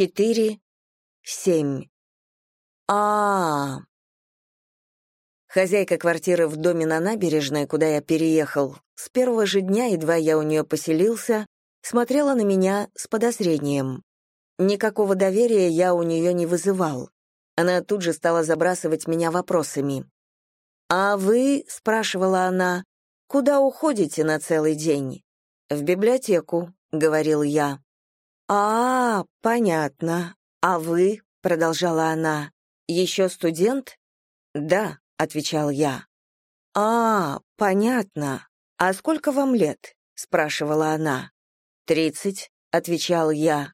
четыре, семь. А, -а, а Хозяйка квартиры в доме на набережной, куда я переехал, с первого же дня, едва я у нее поселился, смотрела на меня с подозрением. Никакого доверия я у нее не вызывал. Она тут же стала забрасывать меня вопросами. «А вы?» — спрашивала она. «Куда уходите на целый день?» «В библиотеку», — говорил я. «А, понятно. А вы?» — продолжала она. «Еще студент?» «Да», — отвечал я. «А, понятно. А сколько вам лет?» — спрашивала она. «Тридцать», — отвечал я.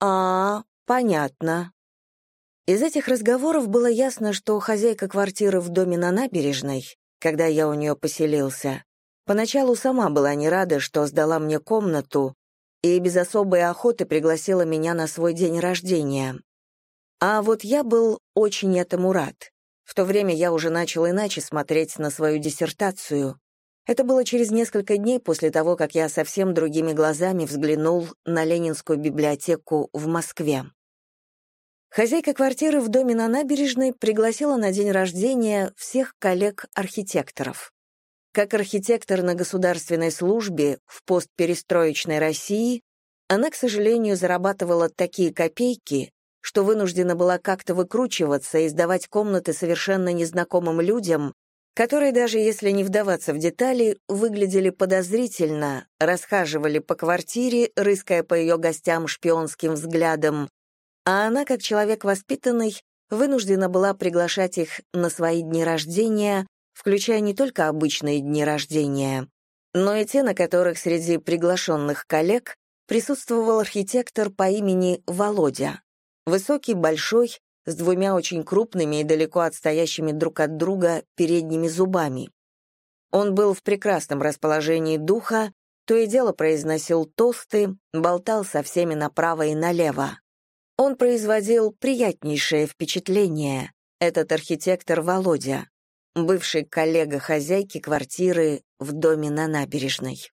«А, понятно». Из этих разговоров было ясно, что хозяйка квартиры в доме на набережной, когда я у нее поселился, поначалу сама была не рада, что сдала мне комнату, и без особой охоты пригласила меня на свой день рождения. А вот я был очень этому рад. В то время я уже начал иначе смотреть на свою диссертацию. Это было через несколько дней после того, как я совсем другими глазами взглянул на Ленинскую библиотеку в Москве. Хозяйка квартиры в доме на набережной пригласила на день рождения всех коллег-архитекторов. Как архитектор на государственной службе в постперестроечной России, она, к сожалению, зарабатывала такие копейки, что вынуждена была как-то выкручиваться и сдавать комнаты совершенно незнакомым людям, которые, даже если не вдаваться в детали, выглядели подозрительно, расхаживали по квартире, рыская по ее гостям шпионским взглядом, а она, как человек воспитанный, вынуждена была приглашать их на свои дни рождения, включая не только обычные дни рождения, но и те, на которых среди приглашенных коллег присутствовал архитектор по имени Володя. Высокий, большой, с двумя очень крупными и далеко отстоящими друг от друга передними зубами. Он был в прекрасном расположении духа, то и дело произносил тосты, болтал со всеми направо и налево. Он производил приятнейшее впечатление, этот архитектор Володя бывший коллега хозяйки квартиры в доме на набережной.